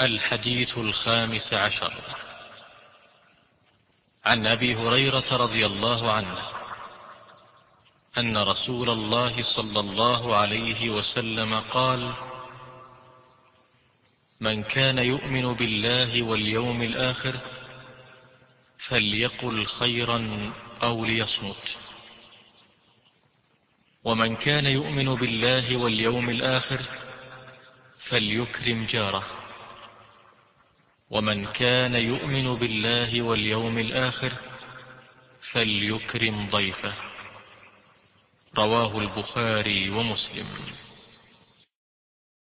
الحديث الخامس عشر. عن أبي هريرة رضي الله عنه أن رسول الله صلى الله عليه وسلم قال من كان يؤمن بالله واليوم الآخر فليقل خيرا أو ليصمت. ومن كان يؤمن بالله واليوم الآخر فليكرم جاره. ومن كان يؤمن بالله واليوم الآخر فليكرم ضيفه. رواه البخاري ومسلم.